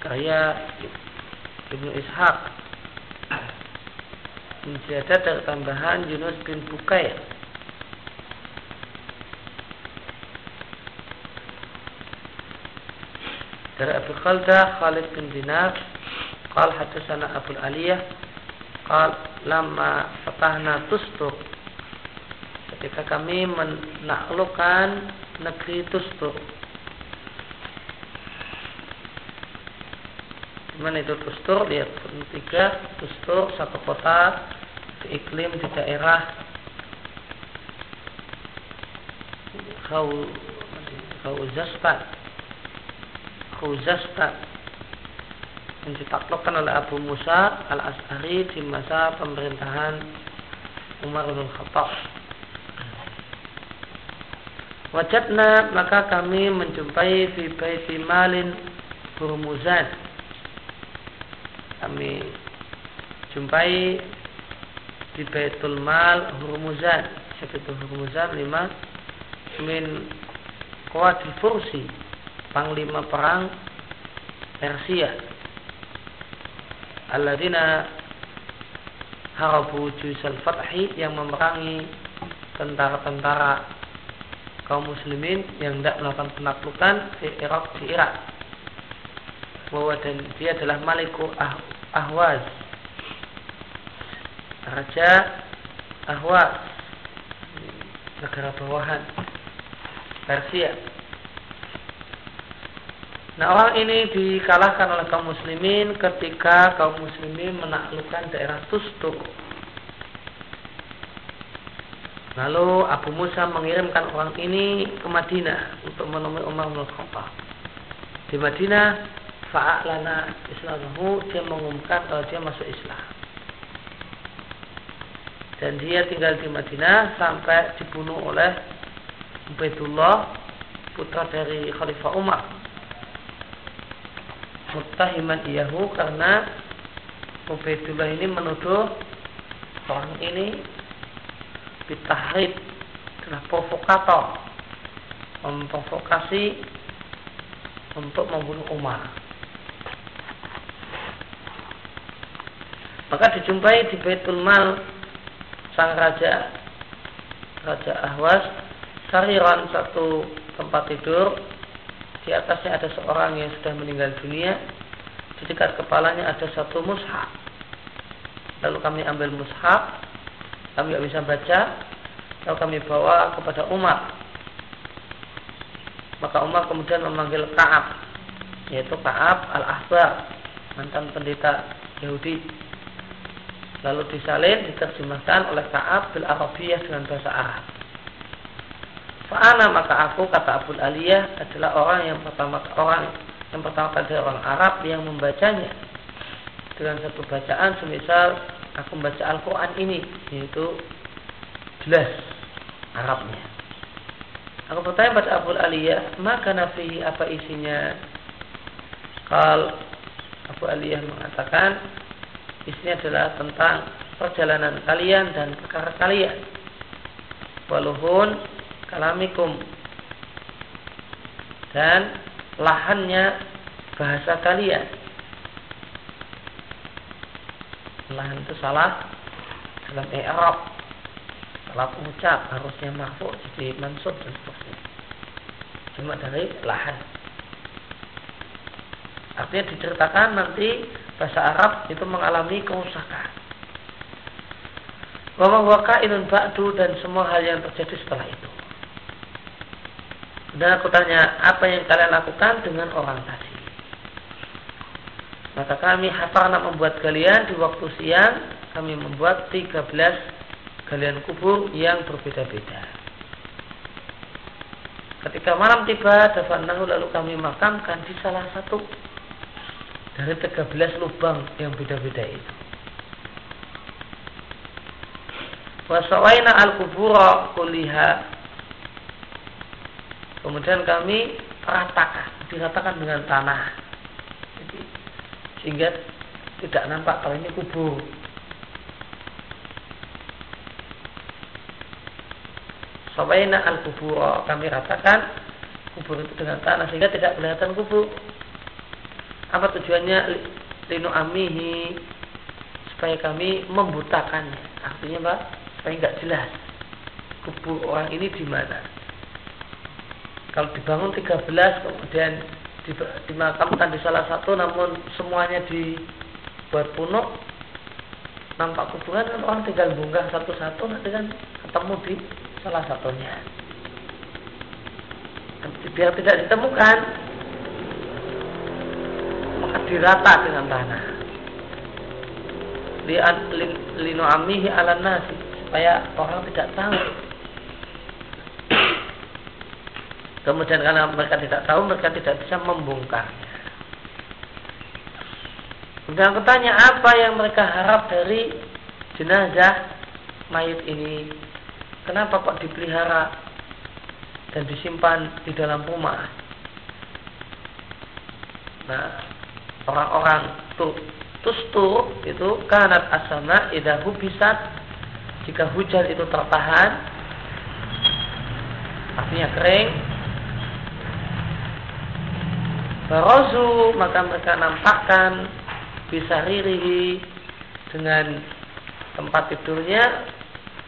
karya Ibnu Ishaq. Menjadi ada tambahan Yunus bin Bukair dari Abu Khaldah Khalid bin Dinar Qal hadasana Abu Aliyah Qal lama fatahna tustuk ketika kami menaklukkan negeri Tustuk. Mana itu Tustur? Lihat tiga Tustur satu kota di iklim di daerah Kau Kauzastan Kauzastan yang ditaklukkan oleh Abu Musa al-As'ari di masa pemerintahan Umar bin Khattab. Wajatna maka kami menjumpai di baiti malin Hurmuzan. Kami. Jumpai di Baitul Mal Hurmuzan. Itu Hurmuzan? Lima. Min Qawadil Fursi. Panglima perang Persia. Alladzina harabu jusal fathi yang memerangi tentara-tentara kaum muslimin yang tidak melakukan penaklukan di Irak di Irak. Bahwa dan dia adalah Maliku ah, Ahwaz Raja Ahwaz negara bawahan Persia Nah orang ini dikalahkan oleh kaum muslimin ketika kaum muslimin menaklukkan daerah Tustuk. Lalu Abu Musa mengirimkan orang ini ke Madinah untuk menemui Umar bin Khattab. Di Madinah, fa'alana islamahu, dia mengumumkan kalau dia masuk Islam. Dan dia tinggal di Madinah sampai dibunuh oleh Ubaidullah, putra dari Khalifah Umar mutahiman iyahu karena Ubaidullah ini menuduh orang ini bitahrid adalah provokator memprovokasi untuk membunuh Umar maka dijumpai di Baitul Mal sang raja Raja Ahwas sariran satu tempat tidur di atasnya ada seorang yang sudah meninggal dunia. Di dekat kepalanya ada satu mushaf. Lalu kami ambil mushaf, kami tidak bisa baca, lalu kami bawa kepada Umar. Maka Umar kemudian memanggil Kaab, yaitu Kaab al-Ahbar, mantan pendeta Yahudi. Lalu disalin, diterjemahkan oleh Kaab bil Arabiyah dengan bahasa Arab. Fa'ana maka aku kata Abu Aliyah adalah orang yang pertama orang yang pertama kali orang Arab yang membacanya dengan satu bacaan semisal aku membaca Al-Quran ini yaitu jelas Arabnya. Aku bertanya pada Abu Aliyah maka nafi apa isinya? Kal Abu Aliyah mengatakan isinya adalah tentang perjalanan kalian dan perkara kalian. Waluhun kalamikum. Dan lahannya bahasa kalian. Lahan itu salah dalam i'rab. Salah ucap harusnya marfu jadi mansub dan seterusnya. Cuma dari lahan artinya diceritakan nanti bahasa Arab itu mengalami kerusakan Wama wakainun ba'du dan semua hal yang terjadi setelah itu. Dan aku tanya, apa yang kalian lakukan dengan orang tadi? Maka kami hafarna membuat kalian di waktu siang, kami membuat 13 galian kubur yang berbeda-beda. Ketika malam tiba, Dafanahu lalu kami makamkan di salah satu dari 13 lubang yang beda-beda itu. Wasawaina al-kubura kuliha Kemudian kami ratakan, diratakan dengan tanah. Jadi, sehingga tidak nampak kalau ini kubur. Sawaina al kubur kami ratakan kubur itu dengan tanah sehingga tidak kelihatan kubur. Apa tujuannya? Linu amihi supaya kami membutakannya. Artinya apa? Supaya nggak jelas kubur orang ini di mana. Kalau dibangun 13 kemudian dimakamkan di salah satu namun semuanya dibuat punuk nampak kuburan kan orang tinggal bunggah satu-satu nanti kan ketemu di salah satunya biar tidak ditemukan dirata dengan tanah. Lino amihi ala nasi supaya orang tidak tahu. Kemudian karena mereka tidak tahu mereka tidak bisa membongkarnya. Kemudian bertanya apa yang mereka harap dari jenazah mayat ini? Kenapa kok dipelihara dan disimpan di dalam rumah. Nah, orang-orang tuh tustu itu kanat asana idahu bisa jika hujan itu tertahan artinya kering Barozu maka mereka nampakkan bisa ririhi dengan tempat tidurnya.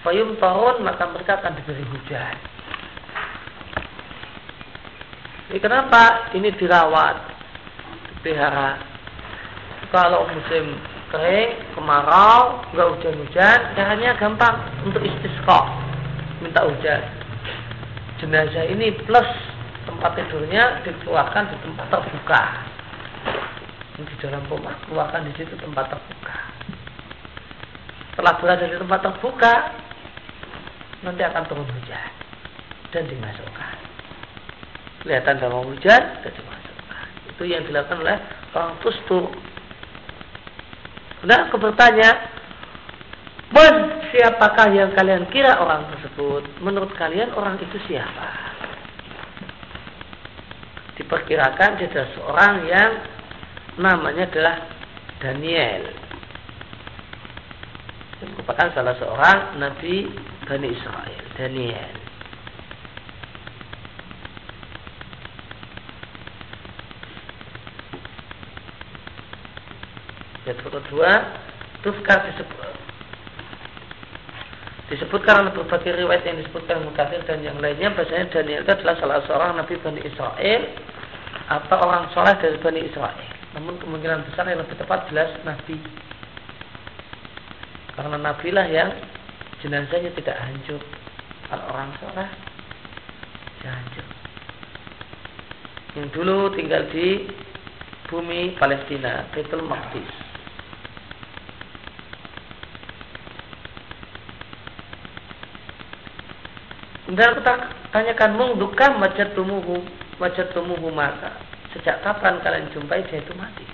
Fayum tahun maka mereka akan diberi hujan. Ini kenapa ini dirawat, dipelihara? Kalau musim kering, kemarau, nggak hujan-hujan, caranya gampang untuk istisqa, minta hujan. Jenazah ini plus tempat tidurnya dikeluarkan di tempat terbuka. Di dalam rumah, keluarkan di situ tempat terbuka. Setelah berada di tempat terbuka, nanti akan turun hujan dan dimasukkan kelihatan sama hujan dan dimasukkan. Itu yang dilakukan oleh orang tustur. Nah, aku bertanya, Man, siapakah yang kalian kira orang tersebut? Menurut kalian orang itu siapa? Diperkirakan dia adalah seorang yang namanya adalah Daniel. Yang merupakan salah seorang Nabi Bani Israel, Daniel. Yang kedua, Tufkar disebut disebutkan oleh berbagai riwayat yang disebutkan Mukafir dan yang lainnya bahasanya Daniel itu adalah salah seorang Nabi Bani Israel atau orang soleh dari Bani Israel. Namun kemungkinan besar yang lebih tepat jelas Nabi. Karena Nabi lah yang jenazahnya tidak hancur. Kalau orang soleh, tidak hancur. Yang dulu tinggal di bumi Palestina, Baitul Maqdis. Kemudian aku tanyakan mengdukah macet tumuhu macet tumuhu maka sejak kapan kalian jumpai dia itu mati?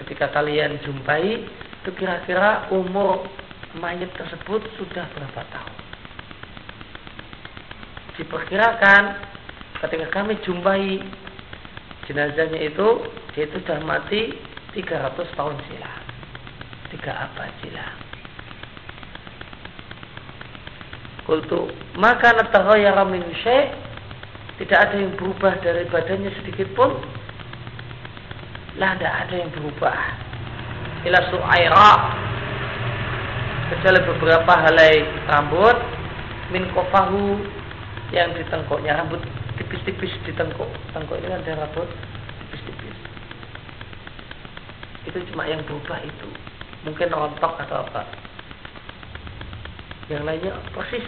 Ketika kalian jumpai itu kira-kira umur mayat tersebut sudah berapa tahun? Diperkirakan ketika kami jumpai jenazahnya itu dia itu sudah mati 300 tahun silam. Tiga apa silam? Kultu maka nataghayyara min syai' tidak ada yang berubah dari badannya sedikit pun. Lah tidak ada yang berubah. Ila su'aira kecuali beberapa helai rambut min kofahu yang di tengkoknya. Rambut tipis-tipis di tengkok. Tengkok ini kan ada rambut tipis-tipis. Itu cuma yang berubah itu. Mungkin rontok atau apa yang lainnya persis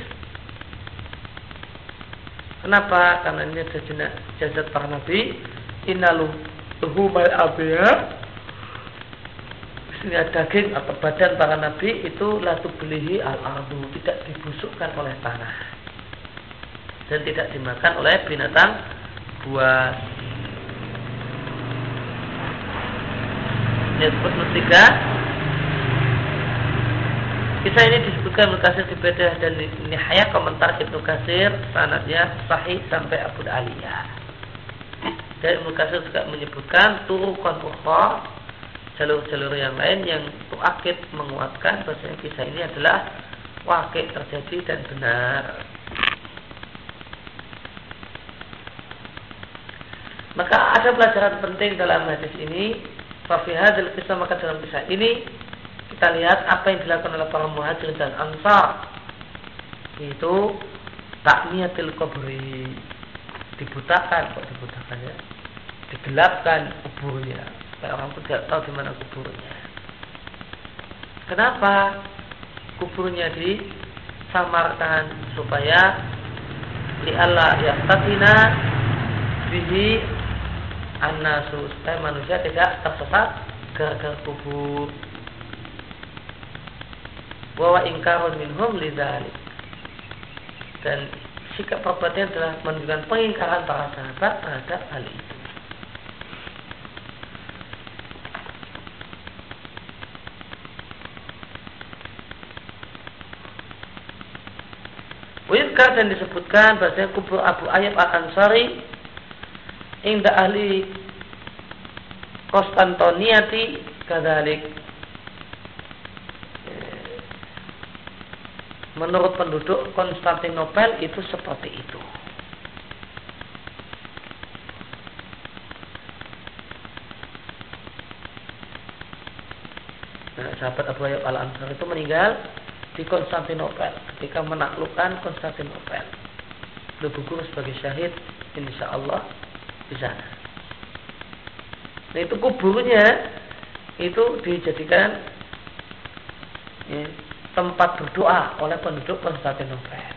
kenapa? Karena ini ada jasad para nabi. Inalu mal abya sini daging atau badan para nabi itu latu belihi al ardu. Tidak dibusukkan oleh tanah. Dan tidak dimakan oleh binatang buas. Nomor tiga. Kisah ini disebutkan Ibnu Kasir di Bedah dan Nihaya komentar Ibnu Kasir sanadnya sahih sampai Abu Aliyah. Dan Ibnu Kasir juga menyebutkan turukan ukhra jalur-jalur yang lain yang tuakid menguatkan bahwa kisah ini adalah wakil terjadi dan benar. Maka ada pelajaran penting dalam hadis ini. Fafihadil kisah maka dalam kisah ini kita lihat apa yang dilakukan oleh para muhajir dan ansar itu takniyatil kubri dibutakan kok dibutakan ya? Digelapkan kuburnya. Supaya orang pun tidak tahu di mana kuburnya. Kenapa kuburnya disamarkan? Supaya li Allah yaftatina bihi annasu. Supaya manusia tidak tersesat gara-gara kubur bahwa ingkarun minhum lidalik dan sikap perbuatan telah menunjukkan pengingkaran para sahabat terhadap hal itu. Wizkar dan disebutkan bahasanya kubur Abu Ayyub al-Ansari Inda ahli Konstantoniati Kadalik Menurut penduduk Konstantinopel itu seperti itu Nah, sahabat Abu Ayyub al-Ansari itu meninggal di Konstantinopel ketika menaklukkan Konstantinopel. Beliau sebagai syahid insya Allah di sana. Nah itu kuburnya itu dijadikan ya, tempat berdoa oleh penduduk Konstantinopel.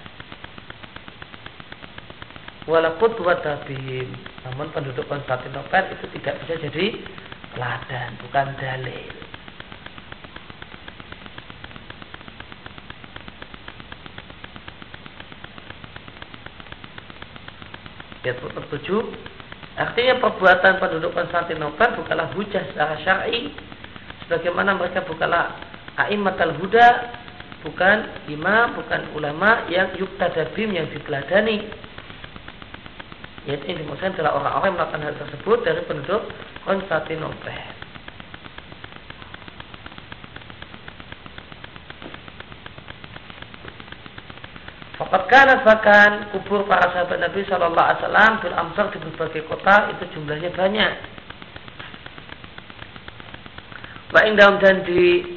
Walaupun buat tabim, namun penduduk Konstantinopel itu tidak bisa jadi teladan, bukan dalil. Ayat tujuh Artinya perbuatan penduduk Konstantinopel bukanlah hujah secara syar'i sebagaimana mereka bukanlah a'immatul huda bukan imam, bukan ulama yang yuktadabim yang diteladani. Yaitu yang dimaksudkan adalah orang-orang yang melakukan hal tersebut dari penduduk Konstantinopel. Fakat kanat bahkan kubur para sahabat Nabi Shallallahu Alaihi Wasallam di Amsar di berbagai kota itu jumlahnya banyak. Baik dalam dan di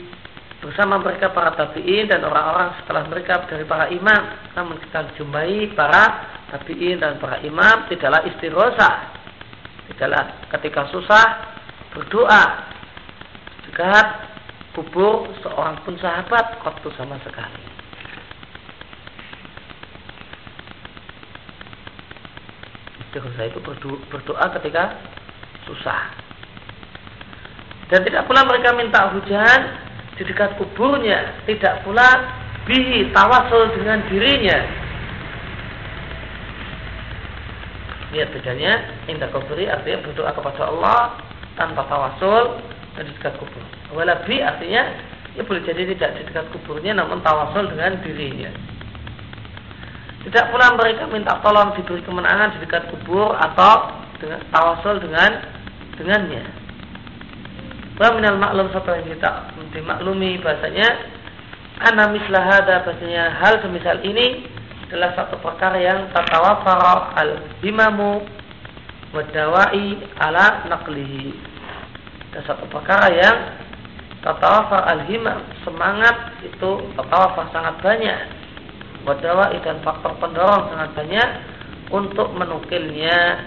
bersama mereka para tabiin dan orang-orang setelah mereka dari para imam. Namun kita jumpai para tabiin dan para imam tidaklah istighosa, tidaklah ketika susah berdoa dekat kubur seorang pun sahabat waktu sama sekali. Istighosa itu berdoa ketika susah. Dan tidak pula mereka minta hujan di dekat kuburnya, tidak pula bihi tawasul dengan dirinya. Lihat bedanya, indah kuburi artinya berdoa kepada Allah tanpa tawasul dan di dekat kubur. Walabi artinya ya boleh jadi tidak di dekat kuburnya namun tawasul dengan dirinya. Tidak pula mereka minta tolong diberi kemenangan di dekat kubur atau dengan tawasul dengan dengannya. Wa minal maklum satu yang kita dimaklumi bahasanya? Ana mislah hada bahasanya hal semisal ini adalah satu perkara yang tatawafara al himamu wadawai ala naqlihi. Dan satu perkara yang tatawafar al himam semangat itu tatawafar sangat banyak. Wadawa dan faktor pendorong sangat banyak untuk menukilnya.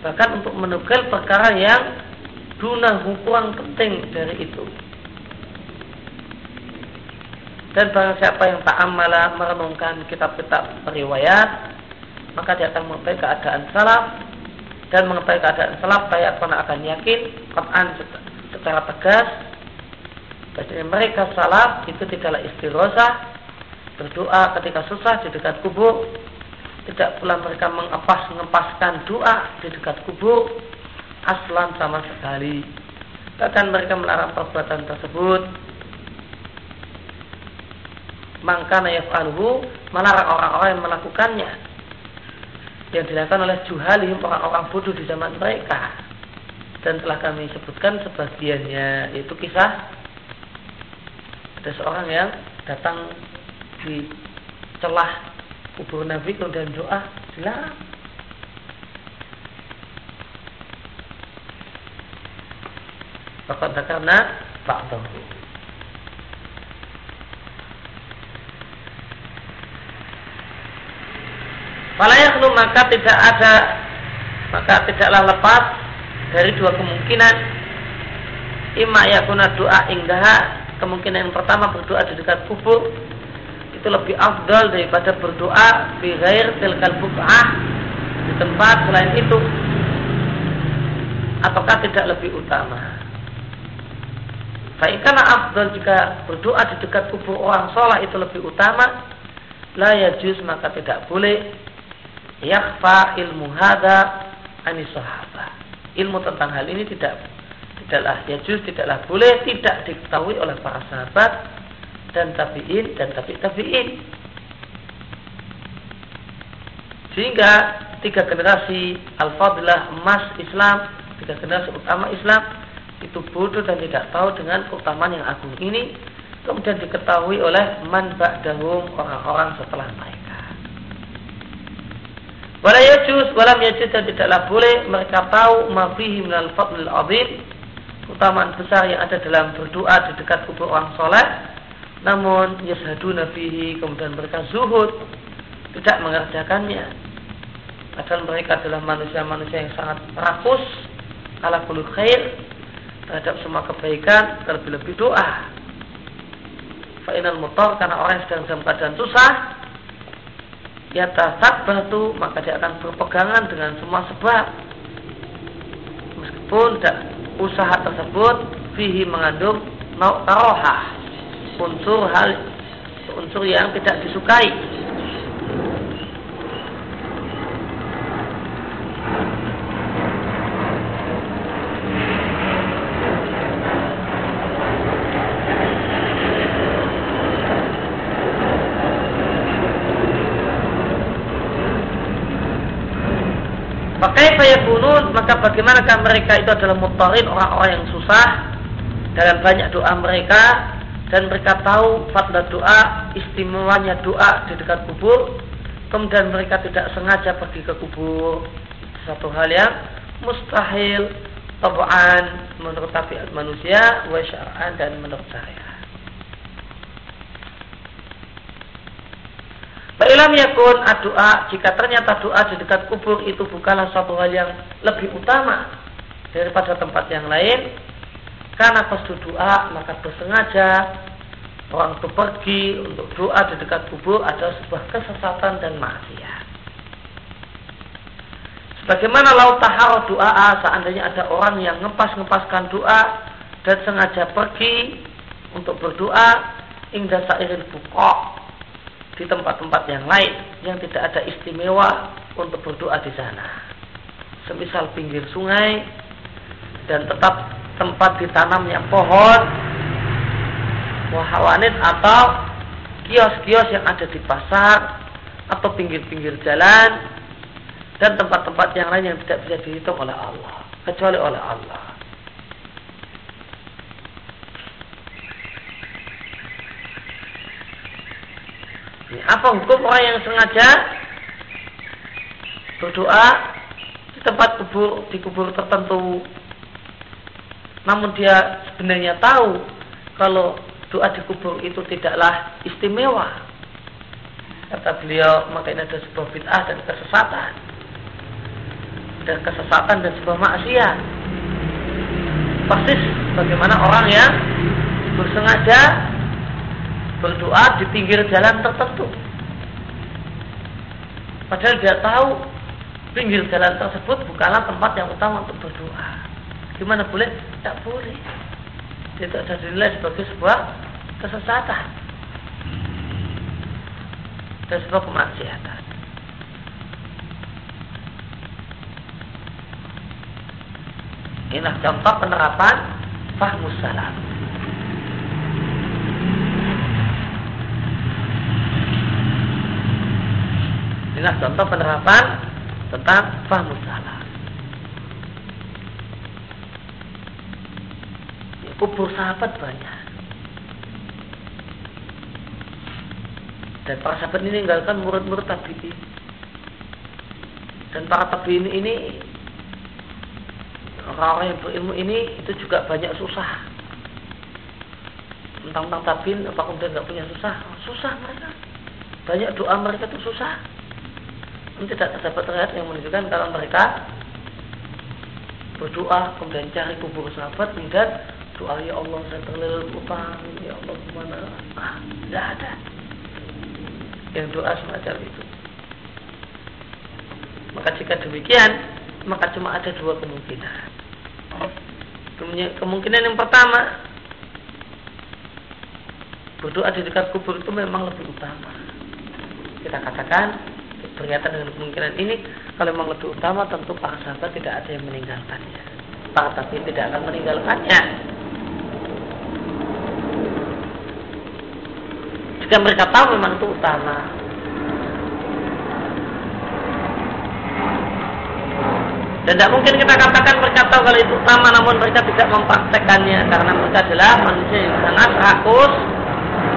Bahkan untuk menukil perkara yang guna kurang penting dari itu. Dan barang siapa yang tak amala merenungkan kitab-kitab periwayat maka dia akan mengetahui keadaan salaf. Dan mengetahui keadaan salaf saya pernah akan yakin Quran secara tegas. Bahwa mereka salaf itu tidaklah istirosah berdoa ketika susah di dekat kubur. Tidak pula mereka mengepas ngepaskan doa di dekat kubur aslan sama sekali. Bahkan mereka melarang perbuatan tersebut. Maka yaf'aluhu melarang orang-orang yang melakukannya. Yang dilakukan oleh juhalihim orang-orang bodoh di zaman mereka. Dan telah kami sebutkan sebagiannya yaitu kisah ada seorang yang datang di celah kubur Nabi kemudian doa dilarang Fakat karena ba'dahu. Falayaklu maka tidak ada maka tidaklah lepas dari dua kemungkinan. Ima yakuna doa indah kemungkinan yang pertama berdoa di dekat kubur. Itu lebih afdal daripada berdoa di ghair tilkal buk'ah di tempat selain itu. Ataukah tidak lebih utama Baikkanlah afdal jika berdoa di dekat kubur orang sholat itu lebih utama La yajuz maka tidak boleh. Yakfa ilmu hada Ani sahabat Ilmu tentang hal ini tidak Tidaklah yajuz, tidaklah boleh Tidak diketahui oleh para sahabat Dan tabi'in dan tabi' tabi'in Sehingga Tiga generasi Al-Fadlah emas Islam Tiga generasi utama Islam itu bodoh dan tidak tahu dengan keutamaan yang agung. Ini kemudian diketahui oleh man ba'dahum orang-orang setelah mereka. Wala yajuz walam yajuz dan tidaklah boleh mereka tahu ma fihi minal fadlil azim keutamaan besar yang ada dalam berdoa di dekat kubur orang soleh. Namun yashaduna fihi kemudian mereka zuhud tidak mengerjakannya. Padahal mereka adalah manusia-manusia yang sangat rakus ala khair terhadap semua kebaikan terlebih-lebih doa. Fa'inal mutor karena orang yang sedang dalam keadaan susah ya batu maka dia akan berpegangan dengan semua sebab meskipun tidak usaha tersebut fihi mengandung taroha unsur hal unsur yang tidak disukai yakunun maka bagaimanakah mereka itu adalah mutarin orang-orang yang susah? Dalam banyak doa mereka dan mereka tahu fadlah doa istimewanya doa di dekat kubur kemudian mereka tidak sengaja pergi ke kubur. Satu hal yang mustahil tabaan menurut tabiat manusia wa dan menurut saya Fa'ilam yakun doa jika ternyata doa di dekat kubur itu bukanlah suatu hal yang lebih utama daripada tempat yang lain, karena pas doa maka bersengaja orang itu pergi untuk doa di dekat kubur adalah sebuah kesesatan dan maksiat. Sebagaimana laut tahar doa seandainya ada orang yang ngepas-ngepaskan doa dan sengaja pergi untuk berdoa hingga sairin bukok di tempat-tempat yang lain yang tidak ada istimewa untuk berdoa di sana. Semisal pinggir sungai dan tetap tempat ditanamnya pohon, wahawanit atau kios-kios yang ada di pasar atau pinggir-pinggir jalan dan tempat-tempat yang lain yang tidak bisa dihitung oleh Allah kecuali oleh Allah. Ini. Apa hukum orang yang sengaja berdoa di tempat kubur di kubur tertentu? Namun dia sebenarnya tahu kalau doa di kubur itu tidaklah istimewa. Kata beliau maka ini ada sebuah bid'ah dan kesesatan. Dan kesesatan dan sebuah maksiat. Persis bagaimana orang yang bersengaja berdoa di pinggir jalan tertentu. Padahal dia tahu pinggir jalan tersebut bukanlah tempat yang utama untuk berdoa. Gimana boleh? Tidak boleh. Itu ada dinilai sebagai sebuah kesesatan dan sebuah kemaksiatan. Inilah contoh penerapan fahmus salam. Inilah contoh penerapan tentang fahmus salam. Ya, kubur sahabat banyak. Dan para sahabat ini meninggalkan murid-murid tabi'in. Dan para tabi'in ini orang-orang yang berilmu ini itu juga banyak susah. Tentang-tentang tabi'in apa kemudian nggak punya susah? Susah mereka. Banyak doa mereka itu susah. Ini tidak terdapat terlihat yang menunjukkan kalau mereka berdoa kemudian cari kubur sahabat kemudian doa ya Allah saya terlilit utang ya Allah gimana ah tidak ada yang doa semacam itu. Maka jika demikian, maka cuma ada dua kemungkinan. Kemungkinan yang pertama, berdoa di dekat kubur itu memang lebih utama. Kita katakan berkaitan dengan kemungkinan ini, kalau memang lebih utama tentu para sahabat tidak ada yang meninggalkannya. Para tapi tidak akan meninggalkannya. Jika mereka tahu memang itu utama. Dan tidak mungkin kita katakan mereka tahu kalau itu utama namun mereka tidak mempraktekannya karena mereka adalah manusia yang sangat rakus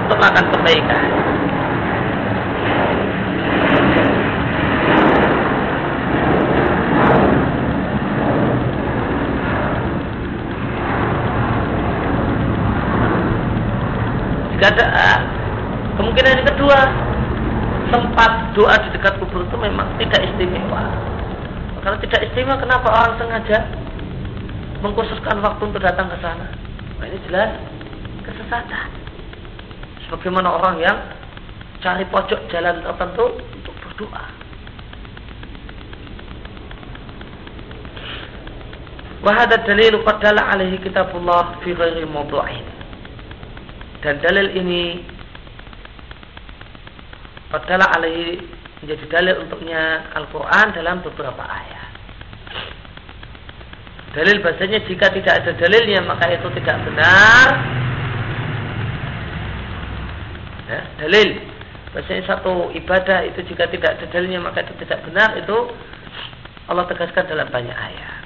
untuk melakukan kebaikan. Ada Kemungkinan yang kedua, tempat doa di dekat kubur itu memang tidak istimewa. Kalau tidak istimewa, kenapa orang sengaja mengkhususkan waktu untuk datang ke sana? Nah, ini jelas kesesatan. Sebagaimana orang yang cari pojok jalan tertentu untuk berdoa. Wahada dalil qadala alaihi kitabullah fi ghairi mawdu'in. Dan dalil ini Padahal alaihi menjadi dalil untuknya Al-Quran dalam beberapa ayat. Dalil bahasanya jika tidak ada dalilnya maka itu tidak benar. Ya, dalil bahasanya satu ibadah itu jika tidak ada dalilnya maka itu tidak benar itu Allah tegaskan dalam banyak ayat.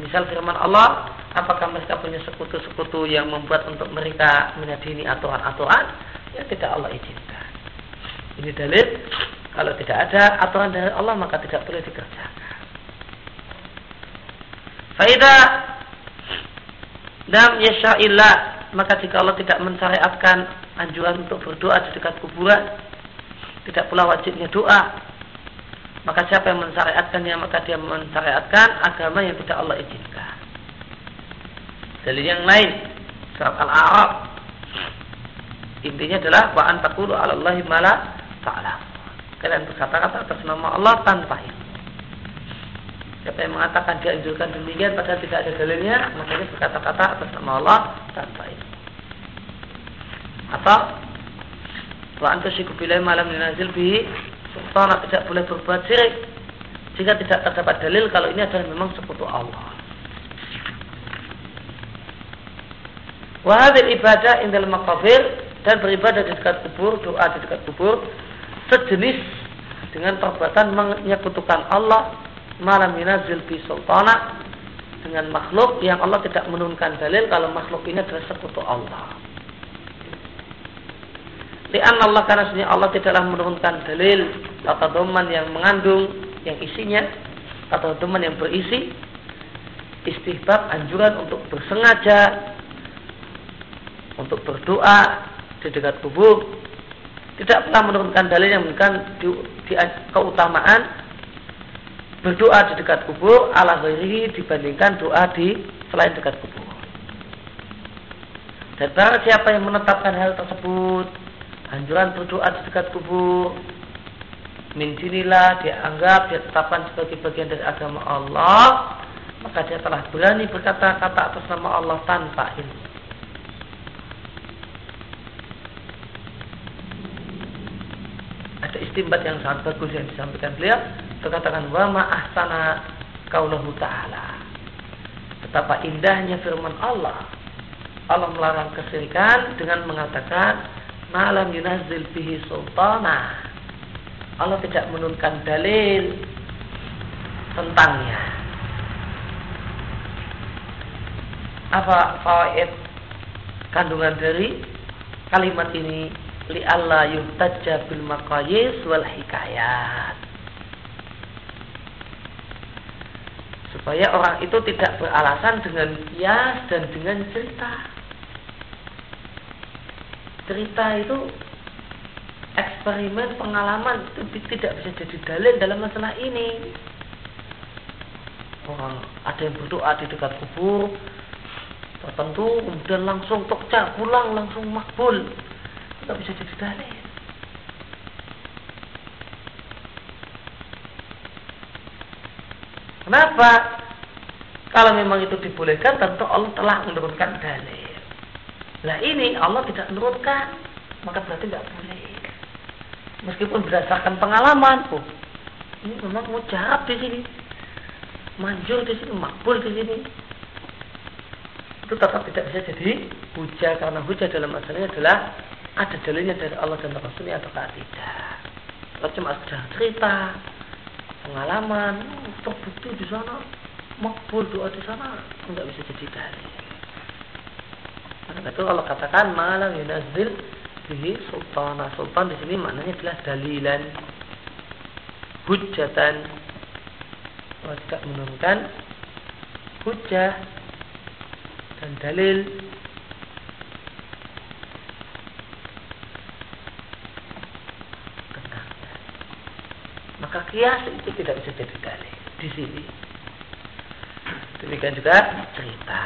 Misal firman Allah, apakah mereka punya sekutu-sekutu yang membuat untuk mereka menyadini aturan-aturan? yang tidak Allah izinkan. Ini dalil kalau tidak ada aturan dari Allah maka tidak boleh dikerjakan. Faidah dam yasha'illah maka jika Allah tidak mensyariatkan anjuran untuk berdoa di dekat kuburan tidak pula wajibnya doa maka siapa yang mensyariatkannya maka dia mensyariatkan agama yang tidak Allah izinkan dalil yang lain surat al-a'raf intinya adalah wa antakulu 'ala Allahi mala ta'ala. Kalian berkata-kata atas nama Allah tanpa ilmu. Siapa yang mengatakan dia anjurkan demikian padahal tidak ada dalilnya, maka dia berkata-kata atas nama Allah tanpa ilmu. Atau wa bilai malam dinazil bihi sultana tidak boleh berbuat syirik jika tidak terdapat dalil kalau ini adalah memang sekutu Allah. Wahadil ibadah indal makafir dan beribadah di dekat kubur, doa di dekat kubur sejenis dengan perbuatan menyekutukan Allah malam minazil bi sultana dengan makhluk yang Allah tidak menurunkan dalil kalau makhluk ini adalah sekutu Allah. Lian Allah karena sebenarnya Allah tidaklah menurunkan dalil atau doman yang mengandung yang isinya atau doman yang berisi istihbab anjuran untuk bersengaja untuk berdoa di dekat kubur tidak pernah menurunkan dalil yang menunjukkan di, di, keutamaan berdoa di dekat kubur ala ghairihi dibandingkan doa di selain dekat kubur. Dan siapa yang menetapkan hal tersebut, anjuran berdoa di dekat kubur, min dinilah dianggap ditetapkan sebagai bagian dari agama Allah, maka dia telah berani berkata-kata atas nama Allah tanpa ilmu. ada istimbat yang sangat bagus yang disampaikan beliau berkatakan wa ma ahsana kaulahu ta'ala betapa indahnya firman Allah. Allah melarang kesyirikan dengan mengatakan malam yunazil bihi sultana. Allah tidak menurunkan dalil tentangnya. Apa fawaid kandungan dari kalimat ini li alla yuhtajja bil maqayis wal hikayat supaya orang itu tidak beralasan dengan kias dan dengan cerita cerita itu eksperimen pengalaman itu tidak bisa jadi dalil dalam masalah ini. Orang ada yang berdoa di dekat kubur tertentu kemudian langsung tokca pulang langsung makbul. Nggak bisa jadi dalil. Kenapa? Kalau memang itu dibolehkan tentu Allah telah menurunkan dalil lah ini Allah tidak menurunkan maka berarti nggak boleh meskipun berdasarkan pengalaman oh ini memang mujarab di sini manjur di sini makbul di sini itu tetap tidak bisa jadi hujah karena hujah dalam masalahnya adalah ada dalilnya dari Allah dan Rasulnya atau tidak. Kalau cuma sekedar cerita, pengalaman, terbukti di sana, makbul doa di sana, enggak bisa jadi dalil. Itu kalau katakan malam yunazil bihi sultana. Sultan di sini maknanya adalah dalilan, hujatan, tidak menurunkan hujah dan dalil maka kias itu tidak bisa jadi dalil di sini. Demikian juga cerita.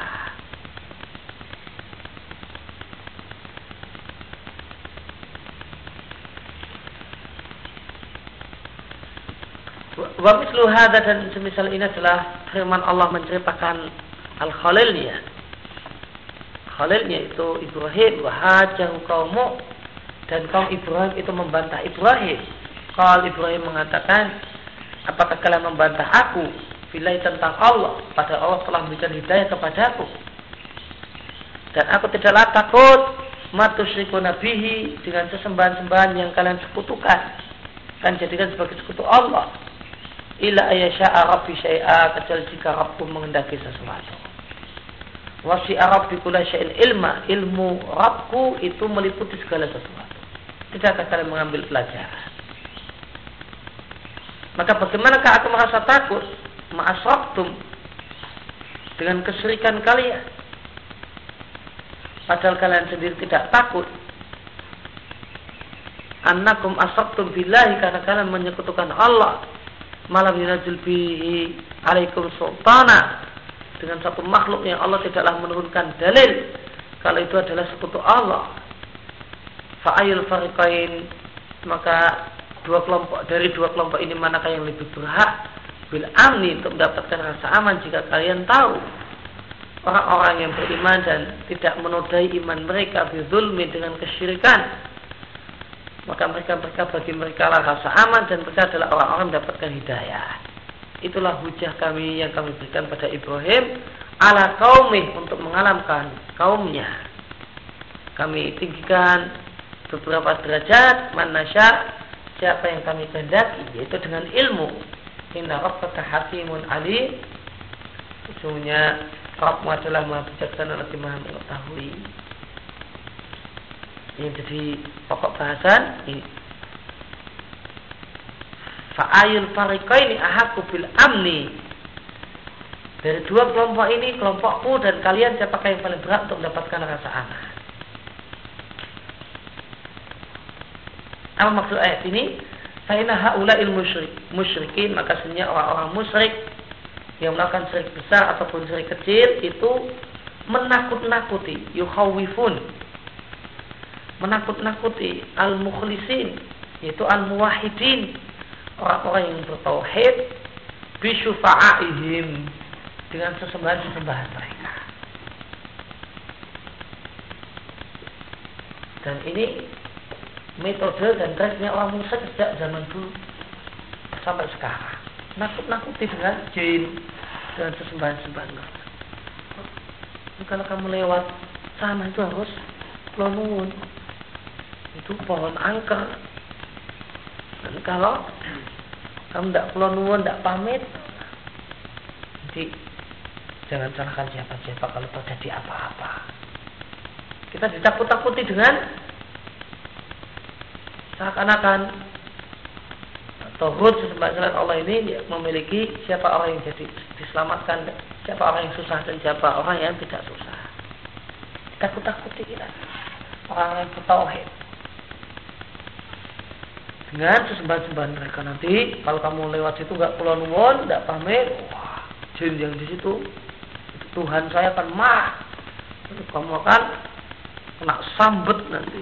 Wa mislu hadha dan semisal ini adalah firman Allah menceritakan al-khalilnya. Khalilnya itu Ibrahim wa hajahu kaumu dan kaum Ibrahim itu membantah Ibrahim Qal Ibrahim mengatakan, apakah kalian membantah aku bilai tentang Allah pada Allah telah memberikan hidayah kepadaku dan aku tidaklah takut matusriku nabihi dengan sesembahan-sembahan yang kalian sekutukan kan jadikan sebagai sekutu Allah ila ayasya'a rabbi syai'a kecuali jika Rabbku mengendaki sesuatu wasi Arab kula syai'in ilma ilmu Rabbku itu meliputi segala sesuatu tidakkah kalian mengambil pelajaran maka bagaimanakah aku merasa takut ma'asrabtum dengan kesyirikan kalian? Padahal kalian sendiri tidak takut. Annakum asrabtum billahi karena kalian menyekutukan Allah. Malam yunazil bihi alaikum sultana. Dengan satu makhluk yang Allah tidaklah menurunkan dalil. Kalau itu adalah sekutu Allah. Fa'ayul fariqain. Maka dua kelompok dari dua kelompok ini manakah yang lebih berhak? Bil amni untuk mendapatkan rasa aman jika kalian tahu. Orang-orang yang beriman dan tidak menodai iman mereka bizulmi dengan kesyirikan maka mereka mereka bagi mereka lah rasa aman dan mereka adalah orang-orang mendapatkan hidayah. Itulah hujah kami yang kami berikan pada Ibrahim ala kaumih untuk mengalamkan kaumnya. Kami tinggikan beberapa derajat manasya siapa yang kami kehendaki yaitu dengan ilmu. Inna rabbaka hakimun ali sesungguhnya Rabbmu adalah maha bijaksana lagi maha mengetahui ini jadi pokok bahasan ini fa'ayul fariqaini ahaku bil amni dari dua kelompok ini kelompokku dan kalian siapakah yang paling berat untuk mendapatkan rasa aman Apa maksud ayat ini? Faina haula il musyrik, musyrikin maka sebenarnya orang-orang musyrik yang melakukan syirik besar ataupun syirik kecil itu menakut-nakuti, yukhawifun. Menakut-nakuti al-mukhlisin yaitu al-muwahhidin, orang-orang yang bertauhid bisyufa'aihim dengan sesembahan-sesembahan mereka. Dan ini metode dan tekniknya orang musyrik sejak zaman dulu sampai sekarang. Nakut-nakuti dengan jin dan sesembahan-sembahan kalau kamu lewat sana itu harus klonun itu pohon angker dan kalau kamu tidak klonun tidak pamit jadi jangan salahkan siapa-siapa kalau terjadi apa-apa kita ditakut-takuti dengan seakan-akan Tohut sesembah Allah ini memiliki siapa orang yang jadi diselamatkan, siapa orang yang susah dan siapa orang yang tidak susah. Takut-takuti kita. Orang yang bertauhid. Dengan sesembahan-sembahan mereka nanti, kalau kamu lewat situ gak pulau nuwun, gak pamit, wah, jin yang di situ, itu Tuhan saya akan mah. Kamu akan kena sambet nanti.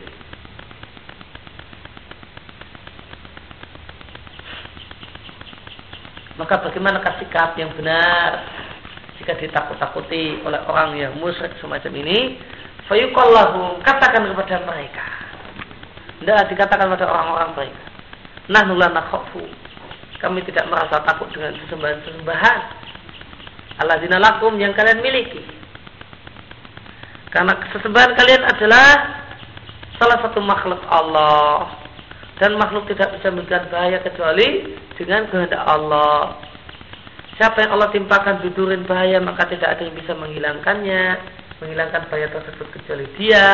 Maka bagaimana sikap yang benar jika ditakut-takuti oleh orang yang musyrik semacam ini? Fayuqallahu katakan kepada mereka. Tidak dikatakan kepada orang-orang mereka. Nahnu nakhafu. Kami tidak merasa takut dengan sesembahan-sesembahan. Alladzina lakum yang kalian miliki. Karena sesembahan kalian adalah salah satu makhluk Allah dan makhluk tidak bisa memberikan bahaya kecuali dengan kehendak Allah. Siapa yang Allah timpakan dudurin bahaya maka tidak ada yang bisa menghilangkannya, menghilangkan bahaya tersebut kecuali Dia.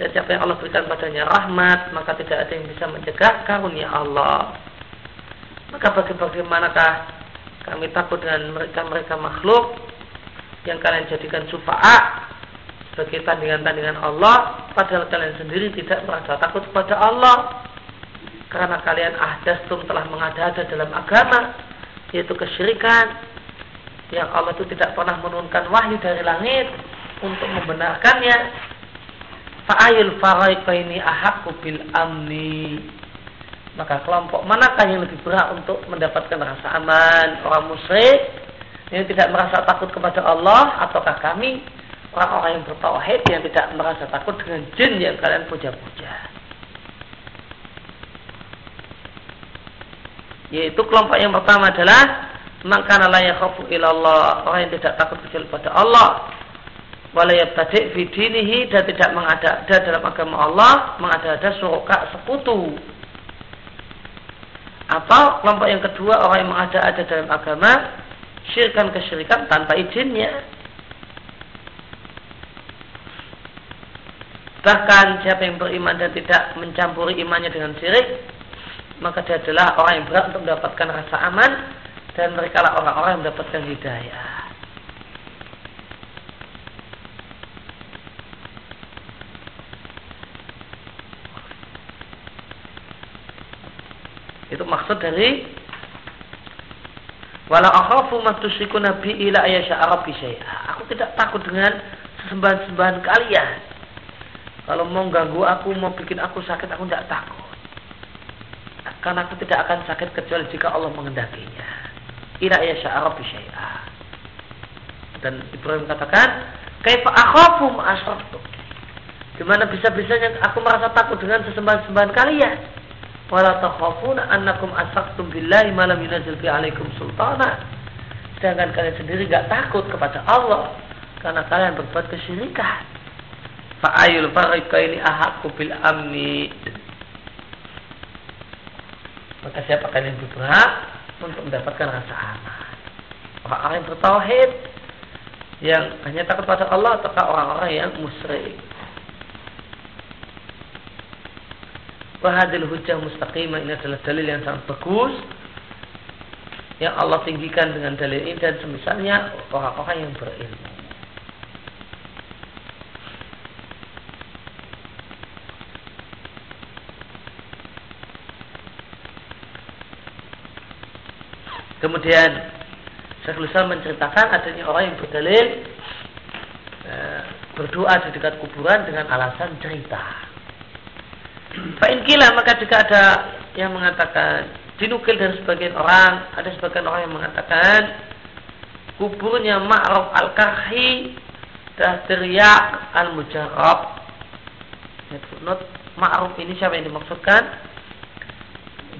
Dan siapa yang Allah berikan padanya rahmat maka tidak ada yang bisa mencegah karunia Allah. Maka bagaimanakah kami takut dengan mereka-mereka makhluk yang kalian jadikan sufa'a sebagai tandingan-tandingan Allah padahal kalian sendiri tidak merasa takut kepada Allah karena kalian ahdastum telah mengada-ada dalam agama yaitu kesyirikan yang Allah itu tidak pernah menurunkan wahyu dari langit untuk membenarkannya fa'ayul ini ahakku bil amni. Maka kelompok manakah yang lebih berhak untuk mendapatkan rasa aman? Orang musyrik yang tidak merasa takut kepada Allah ataukah kami orang-orang yang bertauhid yang tidak merasa takut dengan jin yang kalian puja-puja? Yaitu kelompok yang pertama adalah maka la yakhafu ilallah orang yang tidak takut kecuali pada Allah wala yabtadi' fi dinihi dan tidak mengada-ada dalam agama Allah mengada-ada suruka sekutu. Atau kelompok yang kedua orang yang mengada-ada dalam agama syirkan kesyirikan tanpa izinnya. Bahkan siapa yang beriman dan tidak mencampuri imannya dengan syirik maka dia adalah orang yang berat untuk mendapatkan rasa aman dan mereka lah orang-orang yang mendapatkan hidayah. Itu maksud dari wala akhafu ma ila ayasha arabi syai'a. Aku tidak takut dengan sesembahan-sembahan kalian. Kalau mau ganggu aku, mau bikin aku sakit, aku tidak takut karena aku tidak akan sakit kecuali jika Allah mengendakinya. Ila ya sya'arabi syai'a. Dan Ibrahim katakan, Kaifa akhafu ma'asraftu. Gimana bisa-bisanya aku merasa takut dengan sesembahan-sembahan kalian. Wala takhafuna annakum asaktum billahi malam yunazil fi alaikum sultana. Sedangkan kalian sendiri gak takut kepada Allah. Karena kalian berbuat kesyirikan. Fa'ayul ini ahakku bil amni maka siapa kalian berhak untuk mendapatkan rasa aman? Orang-orang yang bertauhid yang hanya takut pada Allah atau orang-orang yang musyrik. Wahadil hujah mustaqimah ini adalah dalil yang sangat bagus yang Allah tinggikan dengan dalil ini dan semisalnya orang-orang yang berilmu. Kemudian Islam menceritakan adanya orang yang berdalil e, berdoa di dekat kuburan dengan alasan cerita. Fa'in kila maka jika ada yang mengatakan dinukil dari sebagian orang, ada sebagian orang yang mengatakan kuburnya Ma'ruf al-Karhi dan teriak al-Mujarrab. Ma'ruf ini siapa yang dimaksudkan?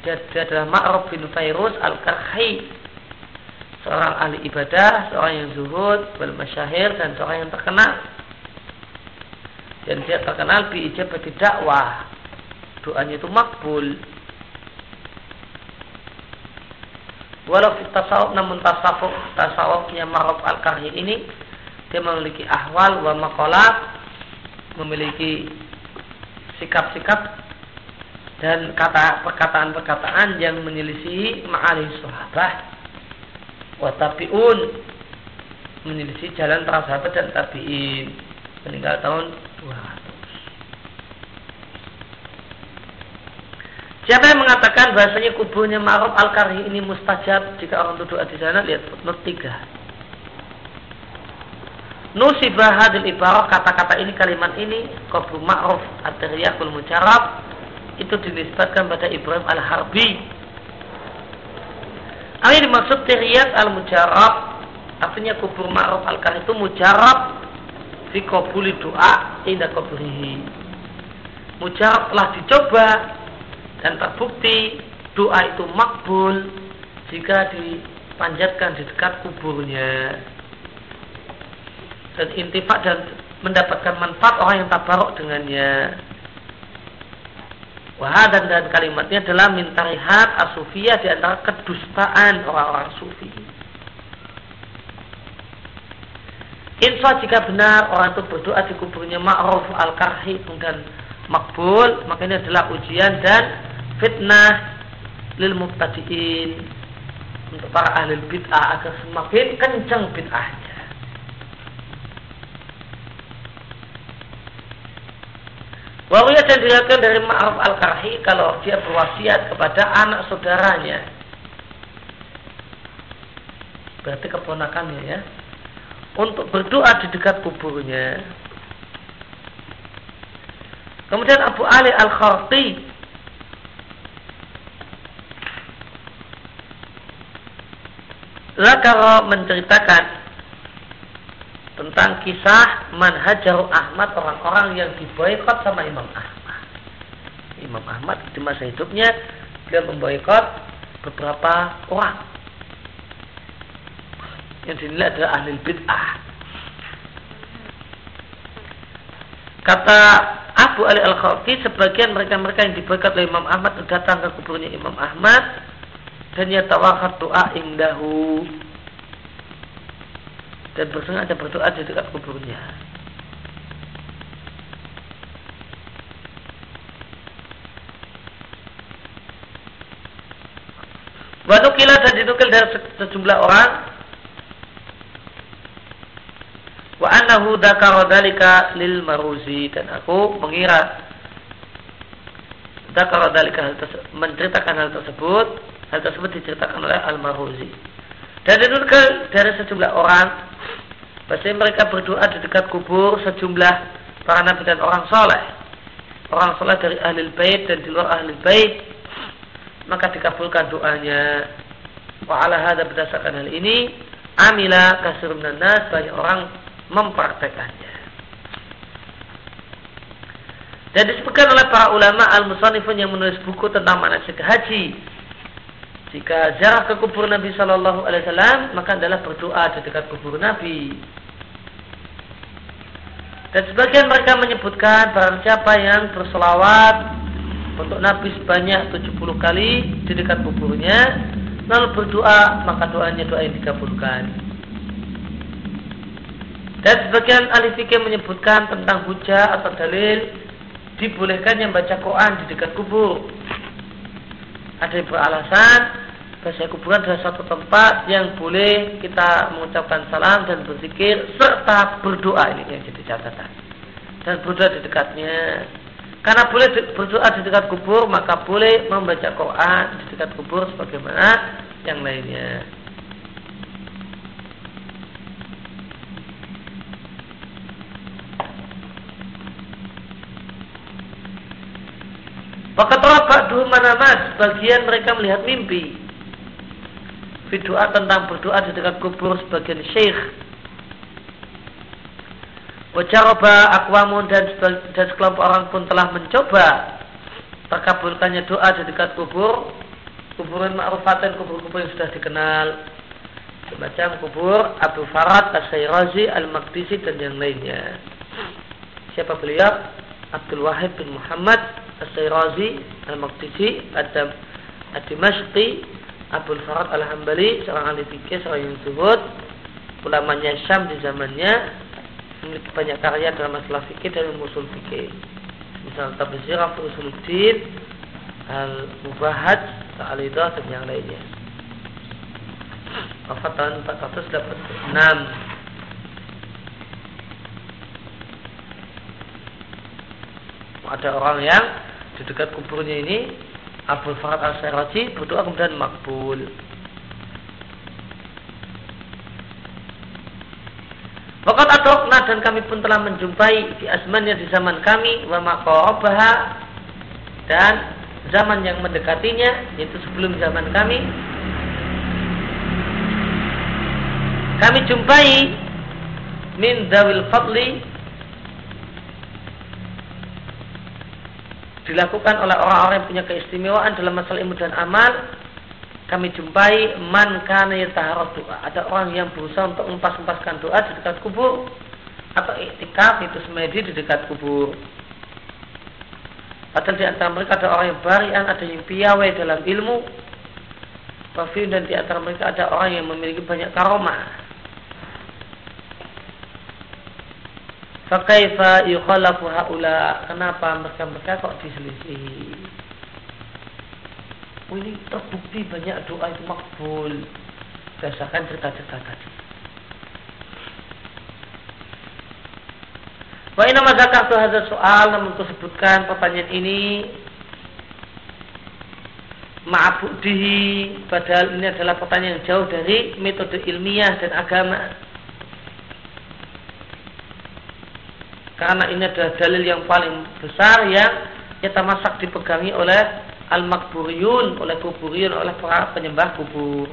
dia, dia adalah Ma'ruf bin Fairuz Al-Karhi seorang ahli ibadah, seorang yang zuhud, wal masyahir dan seorang yang terkenal. Dan dia terkenal bi ijabati dakwah. Doanya itu makbul. Walau fit tasawuf namun tasawuf tasawufnya Maruf al-Karhi ini dia memiliki ahwal wa maqalat memiliki sikap-sikap dan kata perkataan-perkataan yang menyelisihi ma'ali sahabat wa tabi'un menyelisih jalan para sahabat dan tabi'in meninggal tahun 200 Siapa yang mengatakan bahasanya kuburnya Ma'ruf Al-Karhi ini mustajab jika orang duduk di sana lihat footnote 3. Nusibah hadil ibarah kata-kata ini kalimat ini kubur Ma'ruf at-Tiryakul Mujarab itu dinisbatkan pada Ibrahim Al-Harbi yang dimaksud teriak al-mujarab artinya kubur ma'ruf al-kan itu mujarab fi qabuli doa inda qabrihi. Mujarab telah dicoba dan terbukti doa itu makbul jika dipanjatkan di dekat kuburnya dan intifak dan mendapatkan manfaat orang yang tabarok dengannya. Wahadan dan kalimatnya adalah mintarihat asufiyah di antara kedustaan orang-orang sufi. Insya jika benar orang itu berdoa di kuburnya ma'ruf al-karhi dan makbul, maka ini adalah ujian dan fitnah lil mubtadiin untuk para ahli bid'ah agar semakin kencang bid'ahnya. Wawiyah dan diriwayatkan dari Ma'ruf Al-Karhi kalau dia berwasiat kepada anak saudaranya. Berarti keponakannya ya. Untuk berdoa di dekat kuburnya. Kemudian Abu Ali Al-Kharti Zakara menceritakan tentang kisah manhajar Ahmad orang-orang yang diboykot sama Imam Ahmad. Imam Ahmad di masa hidupnya beliau memboikot beberapa orang yang dinilai adalah ahli bid'ah. Kata Abu Ali al khawfi sebagian mereka-mereka yang diboikot oleh Imam Ahmad datang ke kuburnya Imam Ahmad dan yatawakat doa indahu. Dan bersengaja berdoa di dekat kuburnya. kila dan dinukil dari sejumlah orang. Wa annahu dzalika lil maruzi. Dan aku mengira dzakara dzalika menceritakan hal tersebut hal tersebut diceritakan oleh al maruzi dan dinukil dari sejumlah orang Pasti mereka berdoa di dekat kubur sejumlah para nabi dan orang soleh. Orang soleh dari ahli bait dan di luar ahli bait. Maka dikabulkan doanya. Wa ala hadha berdasarkan hal ini. Amila kasir nas banyak orang mempraktekannya. Dan disebutkan oleh para ulama al-musannifun yang menulis buku tentang manasik haji. Jika ziarah ke kubur Nabi Shallallahu Alaihi Wasallam, maka adalah berdoa di dekat kubur Nabi. Dan sebagian mereka menyebutkan barang siapa yang berselawat untuk Nabi sebanyak 70 kali di dekat kuburnya, lalu berdoa, maka doanya doa yang dikabulkan. Dan sebagian ahli fikih menyebutkan tentang hujah atau dalil dibolehkan yang baca Quran di dekat kubur. Ada yang beralasan bahasa kuburan adalah satu tempat yang boleh kita mengucapkan salam dan berzikir serta berdoa. Ini yang jadi catatan. Dan berdoa di dekatnya. Karena boleh berdoa di dekat kubur maka boleh membaca Quran di dekat kubur sebagaimana yang lainnya. Maka telah dulu mana mas, sebagian mereka melihat mimpi berdoa tentang berdoa di dekat kubur sebagian syekh. Wajaroba akwamun dan, dan sekelompok orang pun telah mencoba terkabulkannya doa di dekat kubur kuburan ma'rufatin kubur-kubur yang sudah dikenal macam kubur Abu Farad As-Sayrazi Al-Maqdisi dan yang lainnya. Siapa beliau? Abdul Wahid bin Muhammad As-Sayrazi Al-Maqdisi Ad-Dimashqi Abdul Farad Al-Hambali seorang ahli fikih, seorang yang zuhud ulamanya Syam di zamannya memiliki banyak karya dalam masalah fikih dan usul fikih. Misal Tabzirah Usuluddin Al-Mubahad Al-Idah dan yang lainnya. Wafat tahun 486 ada orang yang di dekat kuburnya ini Abu Farad al-Siraji berdoa kemudian makbul. Wakat adokna dan kami pun telah menjumpai di asmannya di zaman kami wa maqarabaha dan zaman yang mendekatinya yaitu sebelum zaman kami. Kami jumpai min dawil fadli dilakukan oleh orang-orang yang punya keistimewaan dalam masalah ilmu dan amal kami jumpai man kana yataharad doa. Ada orang yang berusaha untuk mempas-empaskan doa di dekat kubur atau iktikaf itu semedi di dekat kubur. Padahal di antara mereka ada orang yang barian, ada yang piawai dalam ilmu. Wafiun dan di antara mereka ada orang yang memiliki banyak karomah. Fakaifa yukhalafu haula? Kenapa mereka-mereka kok diselisih? Oh ini terbukti banyak doa itu makbul. Berdasarkan cerita-cerita tadi. Wa inna mazakatu hadha soal namun sebutkan pertanyaan ini ma'abudihi padahal ini adalah pertanyaan yang jauh dari metode ilmiah dan agama karena ini adalah dalil yang paling besar yang kita masak dipegangi oleh al-makburiyun, oleh kuburiyun, oleh para penyembah kubur.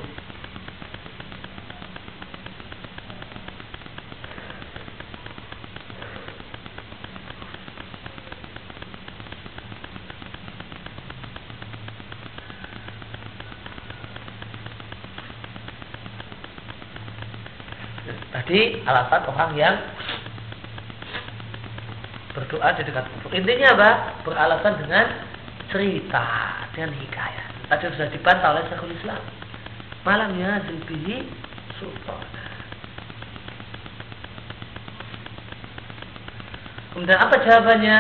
Tadi alasan orang yang berdoa di dekat kubur. Intinya apa? Beralasan dengan cerita dengan hikayat. Tadi sudah dibantah oleh Syekhul Islam. Malamnya zilbihi sultan. Kemudian apa jawabannya?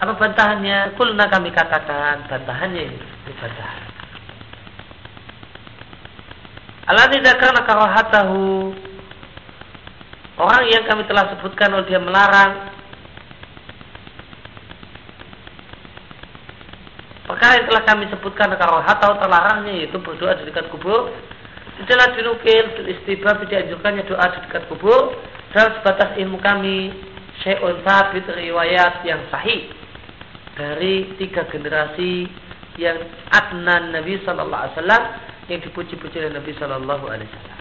Apa bantahannya? Kulna kami katakan bantahannya itu bantahan. Allah tidak karena karahatahu Orang yang kami telah sebutkan oleh dia melarang Perkara yang telah kami sebutkan karohat atau terlarangnya yaitu berdoa di dekat kubur. Tidaklah dinukil istibah tidak dianjurkannya doa di dekat kubur. Dalam sebatas ilmu kami syai'un sabit riwayat yang sahih dari tiga generasi yang adnan Nabi Sallallahu Alaihi Wasallam yang dipuji-puji oleh Nabi Sallallahu Alaihi Wasallam.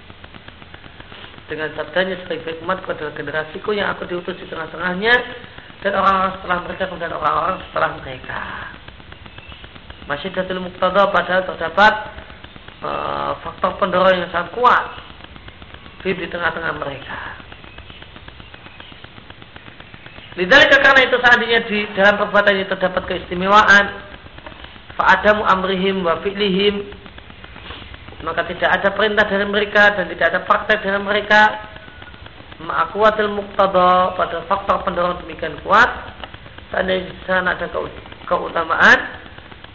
Dengan sabdanya sebagai hikmat pada generasiku yang aku diutus di tengah-tengahnya dan orang-orang setelah mereka kemudian orang-orang setelah mereka masih datul muktada padahal terdapat uh, faktor pendorong yang sangat kuat di tengah-tengah mereka. Lidalika karena itu seandainya di dalam perbuatan itu terdapat keistimewaan fa'adamu amrihim wa fi'lihim maka tidak ada perintah dari mereka dan tidak ada praktek dari mereka ma'akwatil muktada pada faktor pendorong demikian kuat seandainya di sana ada keutamaan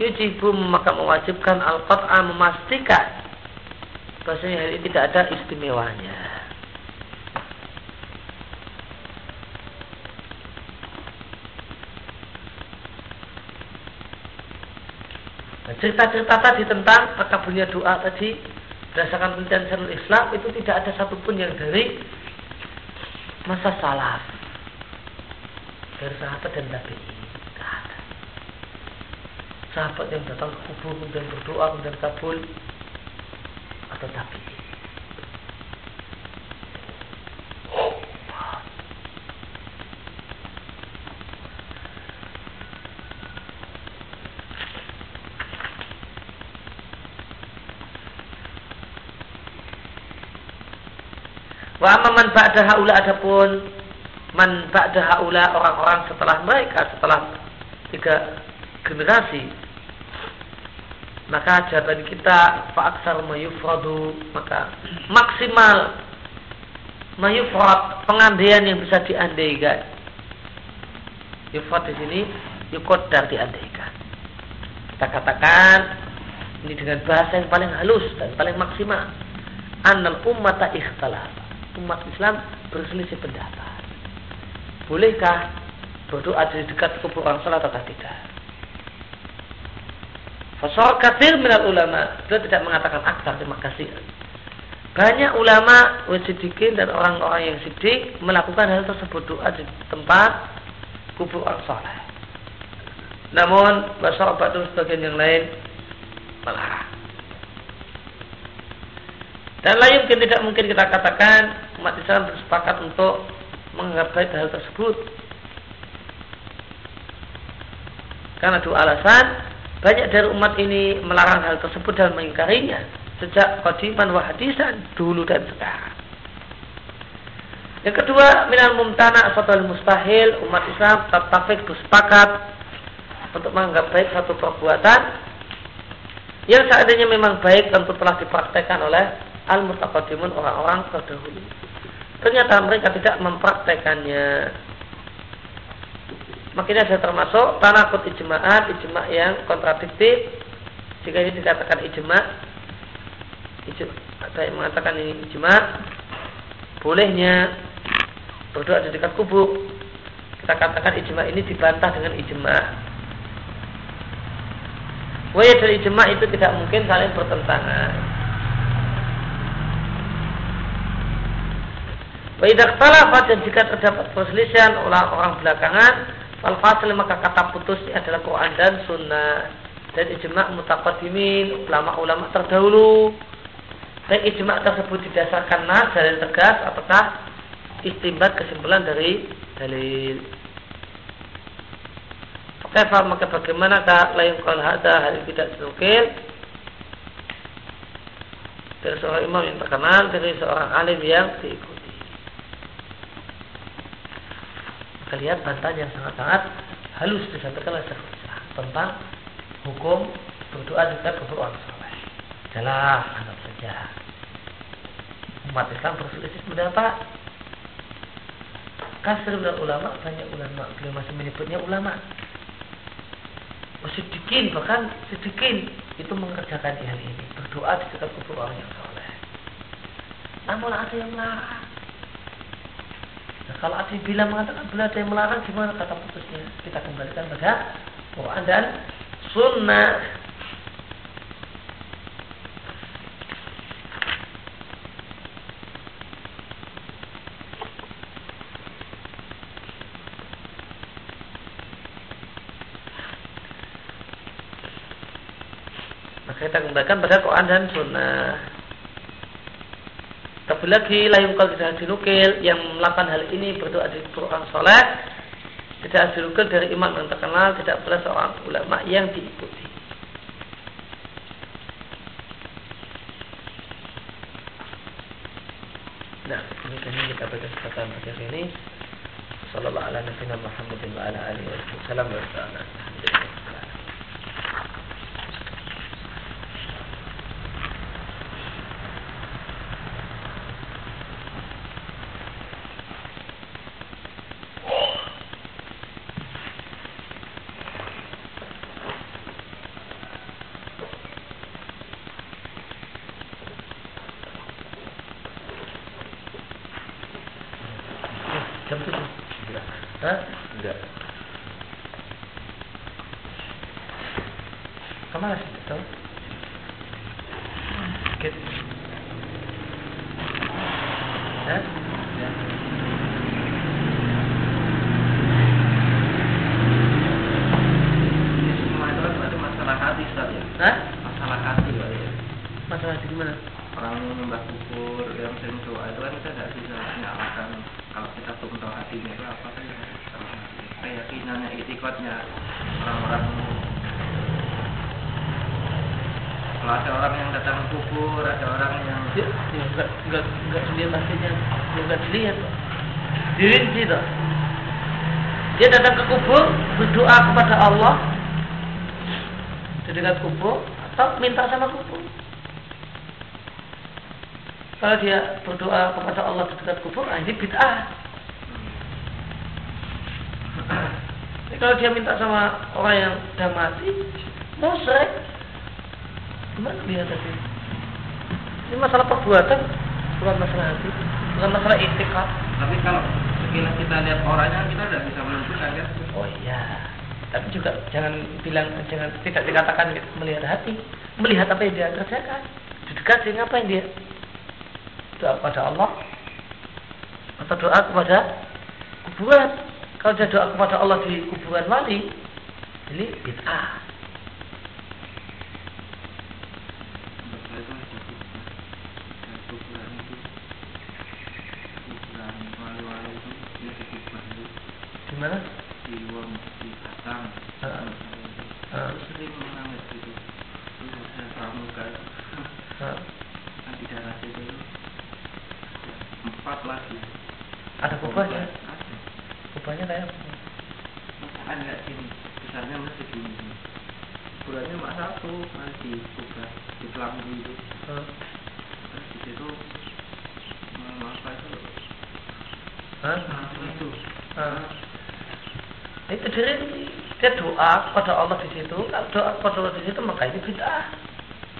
yujibu maka mewajibkan al-qat'a memastikan bahasanya hal ini tidak ada istimewanya. Nah, cerita-cerita tadi tentang takabulnya doa tadi berdasarkan penelitian Syarul Islam itu tidak ada satupun yang dari masa salaf dari sahabat dan tabi'in sahabat yang datang ke kubur kemudian berdoa kemudian kabul atau tapi Wa man ba'da haula adapun man ba'da haula orang-orang setelah mereka setelah tiga generasi. Maka jawaban kita fa'aksar mayufradu maka maksimal mayufrad pengandaian yang bisa diandaikan. Yufrad di sini yukodar diandaikan. Kita katakan ini dengan bahasa yang paling halus dan paling maksimal. Annal ummata ikhtalaf. Umat Islam berselisih pendapat. Bolehkah berdoa di dekat kubur orang salah atau tidak? Fasal kafir minat ulama. Dia tidak mengatakan aktar terima kasih. Banyak ulama Wajidikin dan orang-orang yang sidik Melakukan hal tersebut. Doa di tempat Kubur orang saleh Namun Masyarakat sebagian yang lain Melarang. Dan lain mungkin tidak mungkin kita katakan umat Islam bersepakat untuk menganggap baik hal tersebut. Karena dua alasan, banyak dari umat ini melarang hal tersebut dan mengingkarinya sejak qadiman wa hadisan dulu dan sekarang. Yang kedua, minal mumtana atau mustahil umat Islam tetap bersepakat untuk menganggap baik satu perbuatan yang seandainya memang baik tentu telah dipraktekkan oleh al-mutaqaddimun orang-orang terdahulu. Ternyata mereka tidak mempraktekannya. Makanya saya termasuk tanakut ijma'at, ijma' yang kontradiktif. Jika ini dikatakan ijma' ada yang mengatakan ini ijma' bolehnya berdoa di dekat kubur. Kita katakan ijma' ini dibantah dengan ijma' Waya dari ijma' itu tidak mungkin saling bertentangan. Waidak talafat dan jika terdapat perselisihan orang orang belakangan, fal fasil maka kata putus adalah Quran dan Sunnah dan ijma' mutaqaddimin ulama-ulama terdahulu. Dan ijma' tersebut didasarkan nas dalil tegas ataukah istimbat kesimpulan dari dalil. Kaifa maka bagaimana kah lain kalau ada hal tidak senukil dari seorang imam yang terkenal dari seorang alim yang diikuti. Kita lihat bantahan yang sangat-sangat halus disampaikan oleh Syekh tentang hukum berdoa juga kubur orang soleh. Jelas, anggap saja. Umat Islam berselisih pendapat. Kasir dan ulama, banyak ulama. Beliau masih menyebutnya ulama. Sedikin, bahkan sedikin itu mengerjakan hal ini. Berdoa di dekat kubur orang yang soleh. Namun ada yang melarang. Kalau ada bilang mengatakan beliau ada yang melarang gimana kata putusnya? Kita kembalikan pada Quran dan Sunnah. Maka kita kembalikan pada Quran dan Sunnah. Tapi lagi layung kalau tidak dinukil yang melakukan hal ini berdoa di Quran Soleh tidak dinukil dari imam yang terkenal tidak pula seorang ulama yang diikuti. Nah, demikian kita baca kesempatan pada hari ini. Sallallahu alaihi wasallam. jam tuh enggak. Enggak. Ke mana sih tahu sifatnya orang-orang kalau ada orang yang datang kubur ada orang yang ya, ya, enggak enggak enggak ya, dilihat ya, enggak dilihat dirinci tuh. dia datang ke kubur berdoa kepada Allah. Di dekat kubur atau minta sama kubur. Kalau dia berdoa kepada Allah di dekat kubur ah ini bid'ah. Kalau dia minta sama orang yang sudah mati, musyrik. Gimana dia tadi? Ini masalah perbuatan, bukan masalah hati, bukan masalah itikad. tapi kalau sekilas kita lihat orangnya kita tidak bisa menentukan kan. Oh iya. Tapi juga jangan bilang jangan tidak dikatakan melihat hati, melihat apa yang dia kerjakan. Dekat dia ngapain dia? Doa kepada Allah atau doa kepada kuburan. Kalau dia doa kepada Allah di kuburan wali, ini bid'ah. Di mana? di luar masjid datang Ah. Ah. sering menangis gitu saya pramuka Nah, kan di daerah situ empat lagi ada kubahnya. Apa? masakan nggak sini besarnya masih gini ukurannya mak satu masih kubah di pelambu itu terus di situ apa itu Hah? itu Ah. Itu diri dia doa kepada Allah di situ. Kalau doa kepada Allah di situ maka ini bid'ah.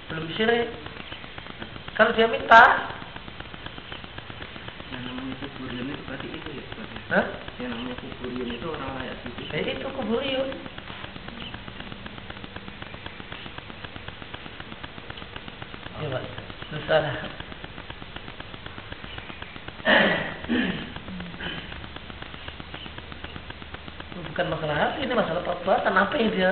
Belum syirik. Kalau dia minta, yang namanya kuburian itu berarti itu ya berarti Hah? yang namanya kuburian itu orang layak situ ya kuburiun. Ya, Pak. Susah. Bukan masalah hati, ini masalah perbuatan. Apa yang dia